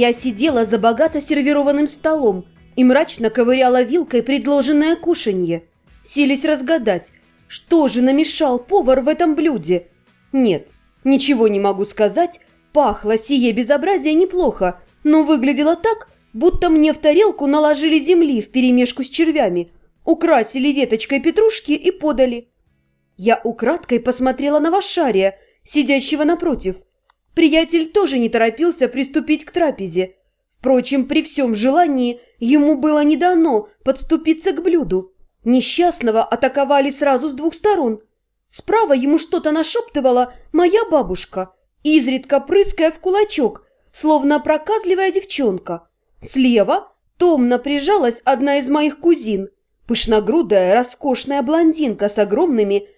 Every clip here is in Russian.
Я сидела за богато сервированным столом и мрачно ковыряла вилкой предложенное кушанье, сились разгадать, что же намешал повар в этом блюде. Нет, ничего не могу сказать, пахло сие безобразие неплохо, но выглядело так, будто мне в тарелку наложили земли вперемешку с червями, украсили веточкой петрушки и подали. Я украдкой посмотрела на Вашария, сидящего напротив. Приятель тоже не торопился приступить к трапезе. Впрочем, при всем желании ему было не дано подступиться к блюду. Несчастного атаковали сразу с двух сторон. Справа ему что-то нашептывала моя бабушка, изредка прыская в кулачок, словно проказливая девчонка. Слева томно прижалась одна из моих кузин, пышногрудая, роскошная блондинка с огромными,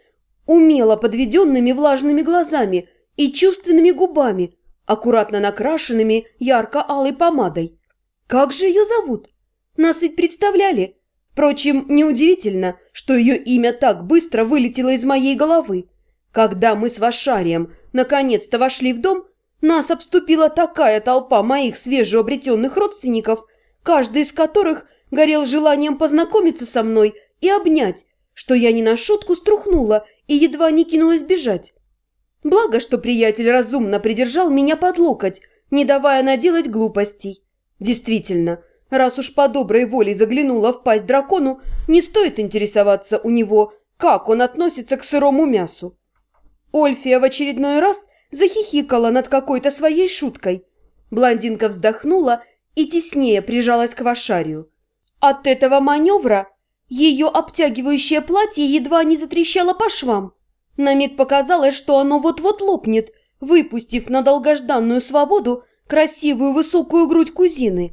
умело подведенными влажными глазами и чувственными губами, аккуратно накрашенными ярко-алой помадой. Как же ее зовут? Нас ведь представляли. Впрочем, неудивительно, что ее имя так быстро вылетело из моей головы. Когда мы с Вашарием наконец-то вошли в дом, нас обступила такая толпа моих свежеобретенных родственников, каждый из которых горел желанием познакомиться со мной и обнять, что я не на шутку струхнула и едва не кинулась бежать. Благо, что приятель разумно придержал меня под локоть, не давая наделать глупостей. Действительно, раз уж по доброй воле заглянула в пасть дракону, не стоит интересоваться у него, как он относится к сырому мясу. Ольфия в очередной раз захихикала над какой-то своей шуткой. Блондинка вздохнула и теснее прижалась к Вашарию. От этого маневра ее обтягивающее платье едва не затрещало по швам. На миг показалось, что оно вот-вот лопнет, выпустив на долгожданную свободу красивую высокую грудь кузины.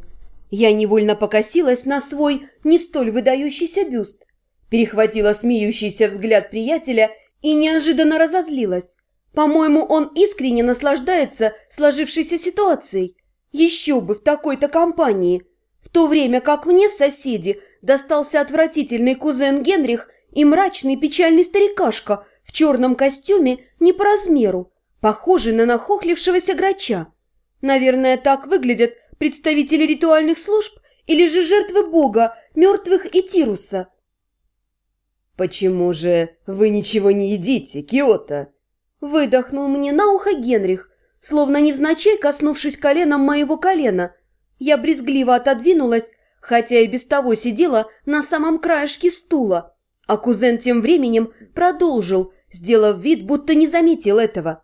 Я невольно покосилась на свой не столь выдающийся бюст, перехватила смеющийся взгляд приятеля и неожиданно разозлилась. По-моему, он искренне наслаждается сложившейся ситуацией. Еще бы в такой-то компании. В то время как мне в соседи достался отвратительный кузен Генрих и мрачный печальный старикашка – в черном костюме не по размеру, похожий на нахохлившегося грача. Наверное, так выглядят представители ритуальных служб или же жертвы бога, мертвых и Тируса. «Почему же вы ничего не едите, Киота?» Выдохнул мне на ухо Генрих, словно невзначай коснувшись коленом моего колена. Я брезгливо отодвинулась, хотя и без того сидела на самом краешке стула, а кузен тем временем продолжил, сделав вид, будто не заметил этого.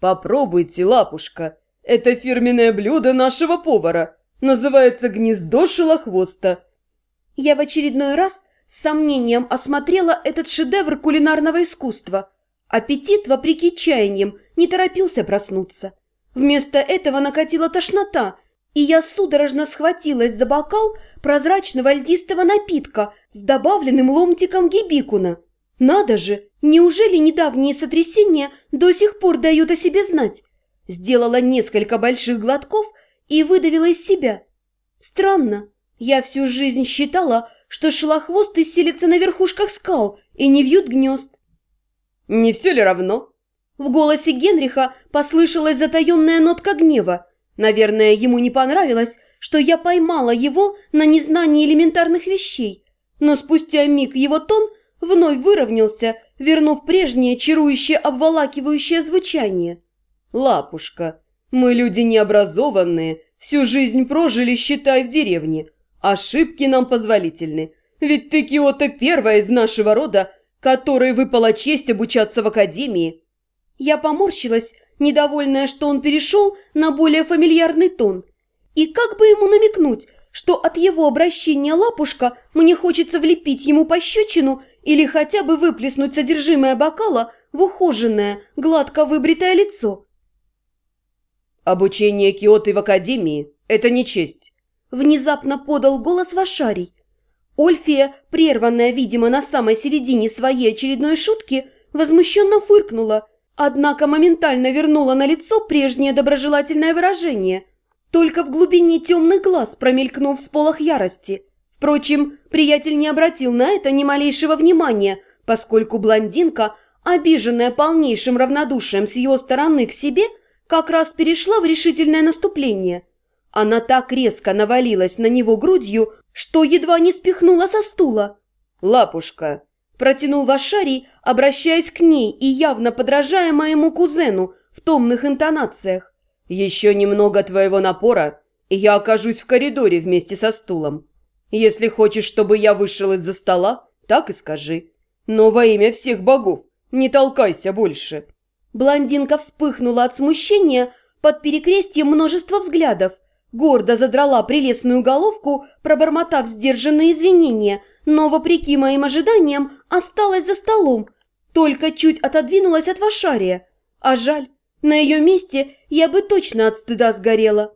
«Попробуйте, лапушка. Это фирменное блюдо нашего повара. Называется гнездо шелохвоста». Я в очередной раз с сомнением осмотрела этот шедевр кулинарного искусства. Аппетит, вопреки чаяниям, не торопился проснуться. Вместо этого накатила тошнота, и я судорожно схватилась за бокал прозрачного льдистого напитка с добавленным ломтиком гибикуна. Надо же, неужели недавние сотрясения до сих пор дают о себе знать? Сделала несколько больших глотков и выдавила из себя. Странно, я всю жизнь считала, что шелохвосты селятся на верхушках скал и не вьют гнезд. «Не все ли равно?» В голосе Генриха послышалась затаенная нотка гнева. Наверное, ему не понравилось, что я поймала его на незнании элементарных вещей. Но спустя миг его тон вновь выровнялся, вернув прежнее чарующее обволакивающее звучание. «Лапушка, мы люди необразованные, всю жизнь прожили, считай, в деревне. Ошибки нам позволительны, ведь ты, Киота, первая из нашего рода, которой выпала честь обучаться в академии». Я поморщилась, недовольная, что он перешел на более фамильярный тон. И как бы ему намекнуть, что от его обращения лапушка мне хочется влепить ему пощечину или хотя бы выплеснуть содержимое бокала в ухоженное, гладко выбритое лицо. «Обучение Киоты в академии – это не честь», – внезапно подал голос Вашарий. Ольфия, прерванная, видимо, на самой середине своей очередной шутки, возмущенно фыркнула, однако моментально вернула на лицо прежнее доброжелательное выражение. Только в глубине темных глаз промелькнул всполох ярости – Впрочем, приятель не обратил на это ни малейшего внимания, поскольку блондинка, обиженная полнейшим равнодушием с его стороны к себе, как раз перешла в решительное наступление. Она так резко навалилась на него грудью, что едва не спихнула со стула. «Лапушка!» – протянул Вашарий, обращаясь к ней и явно подражая моему кузену в томных интонациях. «Еще немного твоего напора, и я окажусь в коридоре вместе со стулом. Если хочешь, чтобы я вышел из-за стола, так и скажи. Но во имя всех богов не толкайся больше». Блондинка вспыхнула от смущения под перекрестием множества взглядов, гордо задрала прелестную головку, пробормотав сдержанные извинения, но, вопреки моим ожиданиям, осталась за столом, только чуть отодвинулась от Вашария. А жаль, на ее месте я бы точно от стыда сгорела.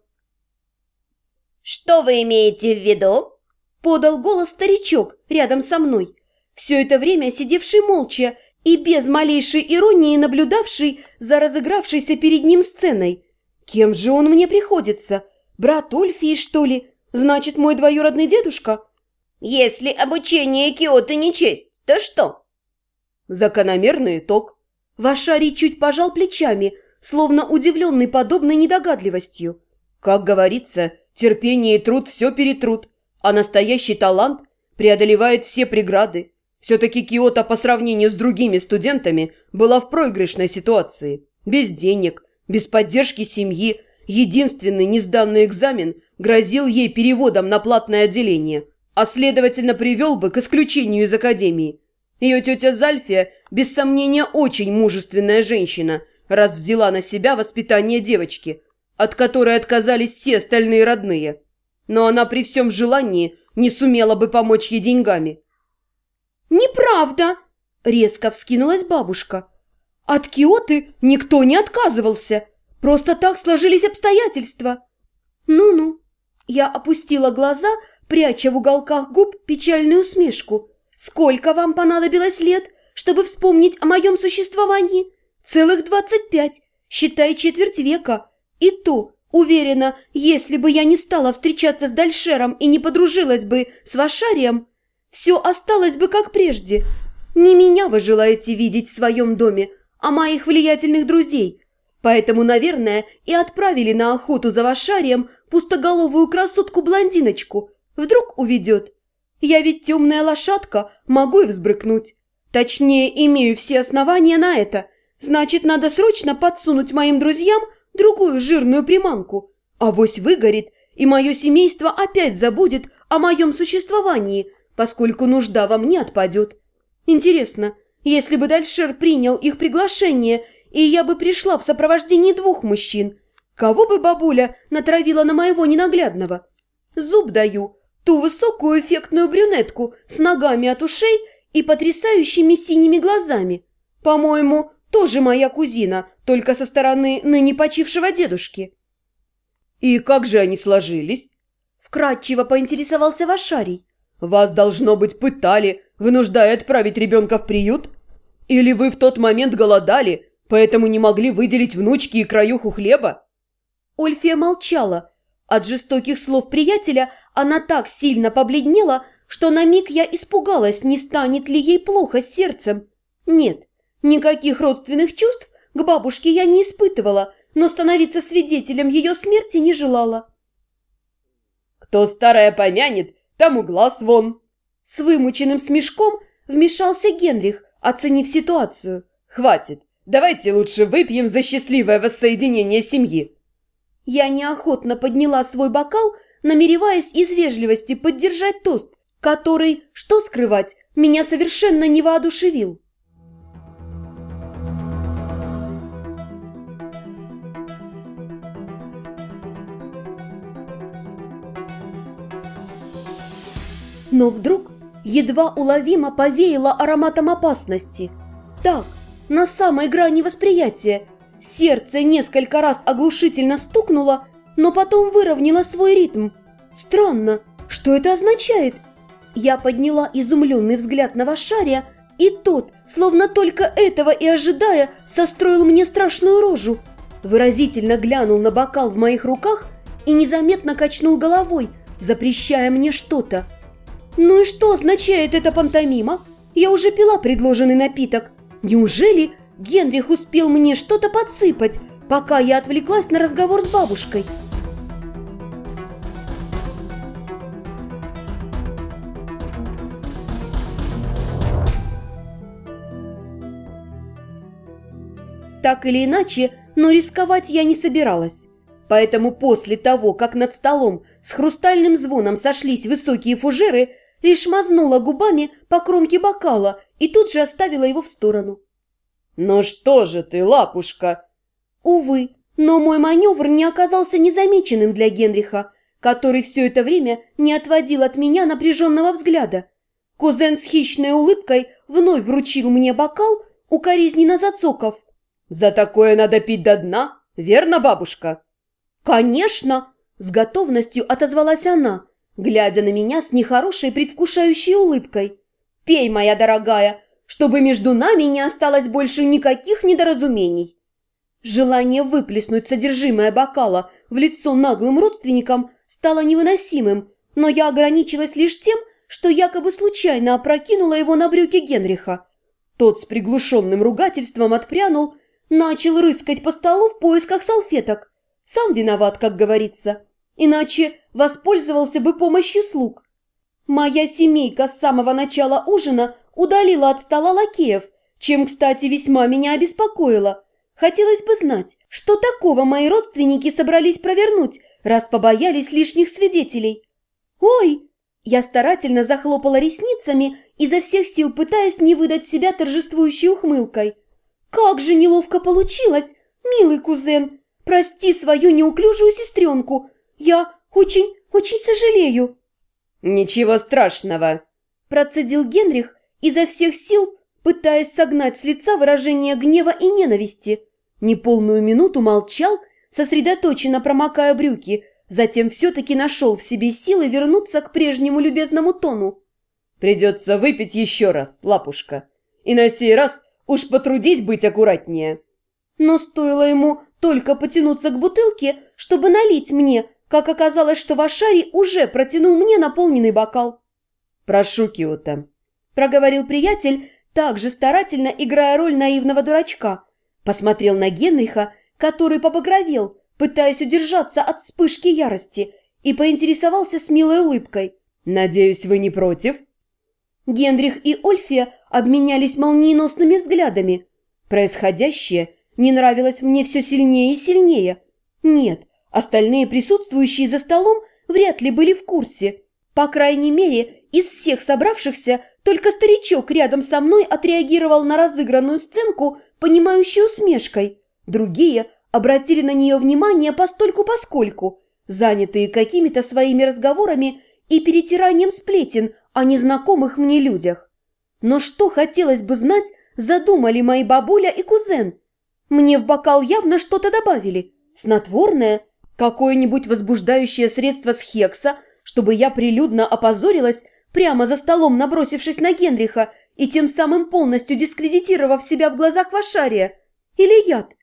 «Что вы имеете в виду?» – подал голос старичок рядом со мной. Все это время сидевший молча и без малейшей иронии наблюдавший за разыгравшейся перед ним сценой. Кем же он мне приходится? Брат Ольфии, что ли? Значит, мой двоюродный дедушка? Если обучение Киоты не честь, то что? Закономерный итог. Вашарий чуть пожал плечами, словно удивленный подобной недогадливостью. Как говорится, терпение и труд все перетрут, а настоящий талант преодолевает все преграды. Все-таки Киота по сравнению с другими студентами была в проигрышной ситуации. Без денег, без поддержки семьи, единственный несданный экзамен грозил ей переводом на платное отделение, а следовательно привел бы к исключению из академии. Ее тетя Зальфия, без сомнения, очень мужественная женщина, раз взяла на себя воспитание девочки, от которой отказались все остальные родные. Но она при всем желании не сумела бы помочь ей деньгами. «Неправда!» – резко вскинулась бабушка. «От Киоты никто не отказывался. Просто так сложились обстоятельства». «Ну-ну». Я опустила глаза, пряча в уголках губ печальную усмешку. «Сколько вам понадобилось лет, чтобы вспомнить о моем существовании? Целых двадцать пять, считай четверть века. И то, уверена, если бы я не стала встречаться с Дальшером и не подружилась бы с Вашарием, все осталось бы как прежде. Не меня вы желаете видеть в своем доме, а моих влиятельных друзей. Поэтому, наверное, и отправили на охоту за Вашарием пустоголовую красотку-блондиночку. Вдруг уведет. Я ведь темная лошадка, могу и взбрыкнуть. Точнее, имею все основания на это. Значит, надо срочно подсунуть моим друзьям другую жирную приманку. Авось выгорит, и мое семейство опять забудет о моем существовании – поскольку нужда во мне отпадет. Интересно, если бы Дальшер принял их приглашение, и я бы пришла в сопровождении двух мужчин, кого бы бабуля натравила на моего ненаглядного? Зуб даю, ту высокую эффектную брюнетку с ногами от ушей и потрясающими синими глазами. По-моему, тоже моя кузина, только со стороны ныне почившего дедушки. «И как же они сложились?» Вкратчиво поинтересовался Вашарий. Вас, должно быть, пытали, вынуждая отправить ребенка в приют? Или вы в тот момент голодали, поэтому не могли выделить внучке и краюху хлеба?» Ольфия молчала. От жестоких слов приятеля она так сильно побледнела, что на миг я испугалась, не станет ли ей плохо с сердцем. Нет, никаких родственных чувств к бабушке я не испытывала, но становиться свидетелем ее смерти не желала. «Кто старая помянет, тому глаз вон!» С вымученным смешком вмешался Генрих, оценив ситуацию. «Хватит! Давайте лучше выпьем за счастливое воссоединение семьи!» Я неохотно подняла свой бокал, намереваясь из вежливости поддержать тост, который, что скрывать, меня совершенно не воодушевил. Но вдруг едва уловимо повеяло ароматом опасности. Так, на самой грани восприятия. Сердце несколько раз оглушительно стукнуло, но потом выровняло свой ритм. Странно, что это означает? Я подняла изумленный взгляд на Вашария, и тот, словно только этого и ожидая, состроил мне страшную рожу. Выразительно глянул на бокал в моих руках и незаметно качнул головой, запрещая мне что-то – «Ну и что означает эта пантомима? Я уже пила предложенный напиток. Неужели Генрих успел мне что-то подсыпать, пока я отвлеклась на разговор с бабушкой?» Так или иначе, но рисковать я не собиралась. Поэтому после того, как над столом с хрустальным звоном сошлись высокие фужеры – лишь мазнула губами по кромке бокала и тут же оставила его в сторону. «Ну что же ты, лапушка?» Увы, но мой маневр не оказался незамеченным для Генриха, который все это время не отводил от меня напряженного взгляда. Кузен с хищной улыбкой вновь вручил мне бокал, укоризненно зацоков. «За такое надо пить до дна, верно, бабушка?» «Конечно!» – с готовностью отозвалась она, глядя на меня с нехорошей предвкушающей улыбкой. «Пей, моя дорогая, чтобы между нами не осталось больше никаких недоразумений!» Желание выплеснуть содержимое бокала в лицо наглым родственникам стало невыносимым, но я ограничилась лишь тем, что якобы случайно опрокинула его на брюки Генриха. Тот с приглушенным ругательством отпрянул, начал рыскать по столу в поисках салфеток. Сам виноват, как говорится, иначе воспользовался бы помощью слуг. Моя семейка с самого начала ужина удалила от стола лакеев, чем, кстати, весьма меня обеспокоило. Хотелось бы знать, что такого мои родственники собрались провернуть, раз побоялись лишних свидетелей. «Ой!» Я старательно захлопала ресницами, изо всех сил пытаясь не выдать себя торжествующей ухмылкой. «Как же неловко получилось, милый кузен! Прости свою неуклюжую сестренку! Я очень, очень сожалею!» «Ничего страшного!» Процедил Генрих, изо всех сил пытаясь согнать с лица выражение гнева и ненависти. Неполную минуту молчал, сосредоточенно промокая брюки, затем все-таки нашел в себе силы вернуться к прежнему любезному тону. «Придется выпить еще раз, лапушка, и на сей раз уж потрудись быть аккуратнее». Но стоило ему только потянуться к бутылке, чтобы налить мне, как оказалось, что Вашари уже протянул мне наполненный бокал. «Прошу, Киота», — проговорил приятель, также старательно играя роль наивного дурачка. Посмотрел на Генриха, который побагровел, пытаясь удержаться от вспышки ярости, и поинтересовался с милой улыбкой. «Надеюсь, вы не против?» Генрих и Ольфия обменялись молниеносными взглядами. Происходящее не нравилось мне все сильнее и сильнее. Нет, остальные присутствующие за столом вряд ли были в курсе. По крайней мере, из всех собравшихся только старичок рядом со мной отреагировал на разыгранную сценку, понимающей усмешкой. Другие обратили на нее внимание постольку-поскольку, занятые какими-то своими разговорами и перетиранием сплетен о незнакомых мне людях. Но что хотелось бы знать, задумали мои бабуля и кузен. Мне в бокал явно что-то добавили. Снотворное, какое-нибудь возбуждающее средство с хекса – чтобы я прилюдно опозорилась, прямо за столом набросившись на Генриха и тем самым полностью дискредитировав себя в глазах Вашария? Или яд?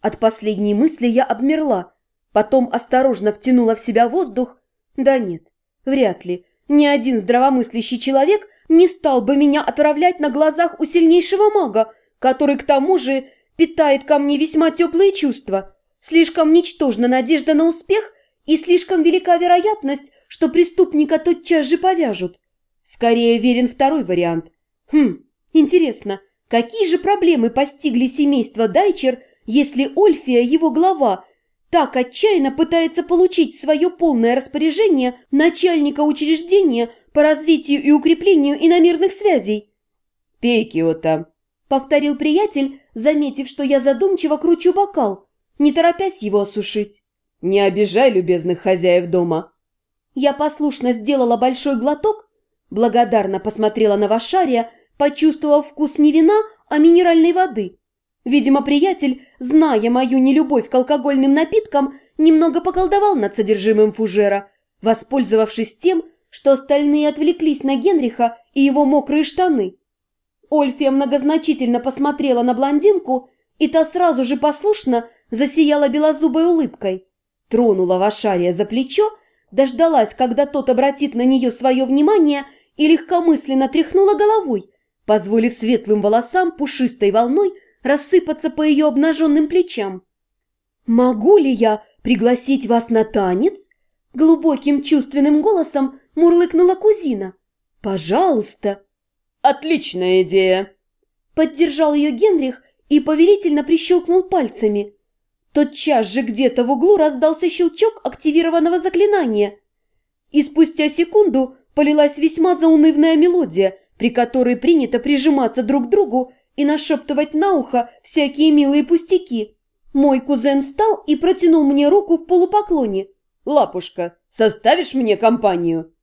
От последней мысли я обмерла, потом осторожно втянула в себя воздух. Да нет, вряд ли. Ни один здравомыслящий человек не стал бы меня отравлять на глазах у сильнейшего мага, который к тому же питает ко мне весьма теплые чувства. Слишком ничтожна надежда на успех и слишком велика вероятность, что преступника тотчас же повяжут. Скорее верен второй вариант. Хм, интересно, какие же проблемы постигли семейство Дайчер, если Ольфия, его глава, так отчаянно пытается получить свое полное распоряжение начальника учреждения по развитию и укреплению иномерных связей? «Пей, Киота», — повторил приятель, заметив, что я задумчиво кручу бокал, не торопясь его осушить. «Не обижай любезных хозяев дома. Я послушно сделала большой глоток, благодарно посмотрела на Вашария, почувствовав вкус не вина, а минеральной воды. Видимо, приятель, зная мою нелюбовь к алкогольным напиткам, немного поколдовал над содержимым фужера, воспользовавшись тем, что остальные отвлеклись на Генриха и его мокрые штаны. Ольфия многозначительно посмотрела на блондинку, и та сразу же послушно засияла белозубой улыбкой. Тронула Вашария за плечо дождалась, когда тот обратит на нее свое внимание и легкомысленно тряхнула головой, позволив светлым волосам пушистой волной рассыпаться по ее обнаженным плечам. «Могу ли я пригласить вас на танец?» Глубоким чувственным голосом мурлыкнула кузина. «Пожалуйста!» «Отличная идея!» Поддержал ее Генрих и повелительно прищелкнул пальцами. Тотчас же где-то в углу раздался щелчок активированного заклинания. И спустя секунду полилась весьма заунывная мелодия, при которой принято прижиматься друг к другу и нашептывать на ухо всякие милые пустяки. Мой кузен встал и протянул мне руку в полупоклоне. «Лапушка, составишь мне компанию?»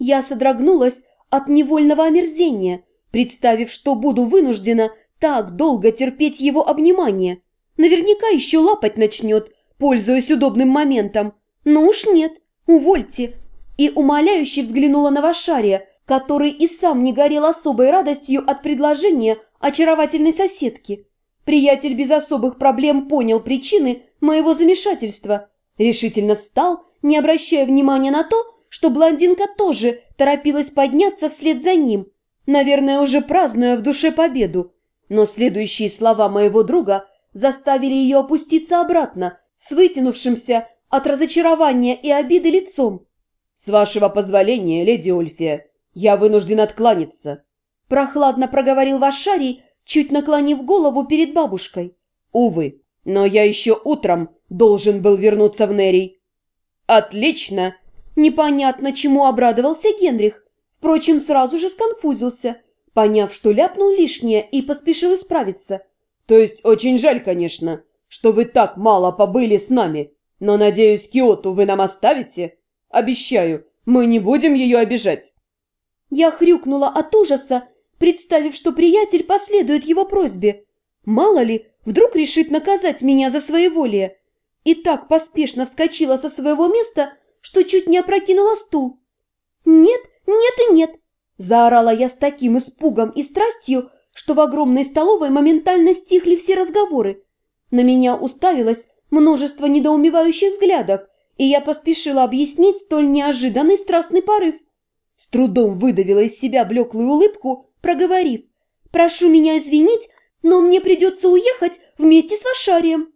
Я содрогнулась от невольного омерзения, представив, что буду вынуждена так долго терпеть его обнимание. Наверняка еще лапать начнет, пользуясь удобным моментом. Но уж нет, увольте. И умоляюще взглянула на Вашария, который и сам не горел особой радостью от предложения очаровательной соседки. Приятель без особых проблем понял причины моего замешательства, решительно встал, не обращая внимания на то, что блондинка тоже торопилась подняться вслед за ним, наверное, уже празднуя в душе победу. Но следующие слова моего друга заставили ее опуститься обратно, с вытянувшимся от разочарования и обиды лицом. «С вашего позволения, леди Ольфия, я вынужден откланяться», – прохладно проговорил Вашарий, чуть наклонив голову перед бабушкой. «Увы, но я еще утром должен был вернуться в Нерий». «Отлично!» Непонятно, чему обрадовался Генрих. Впрочем, сразу же сконфузился, поняв, что ляпнул лишнее и поспешил исправиться. «То есть очень жаль, конечно, что вы так мало побыли с нами, но, надеюсь, Киоту вы нам оставите? Обещаю, мы не будем ее обижать». Я хрюкнула от ужаса, представив, что приятель последует его просьбе. Мало ли, вдруг решит наказать меня за своеволие. И так поспешно вскочила со своего места, что чуть не опрокинула стул. «Нет, нет и нет!» – заорала я с таким испугом и страстью, что в огромной столовой моментально стихли все разговоры. На меня уставилось множество недоумевающих взглядов, и я поспешила объяснить столь неожиданный страстный порыв. С трудом выдавила из себя блеклую улыбку, проговорив. «Прошу меня извинить, но мне придется уехать вместе с Вашарием».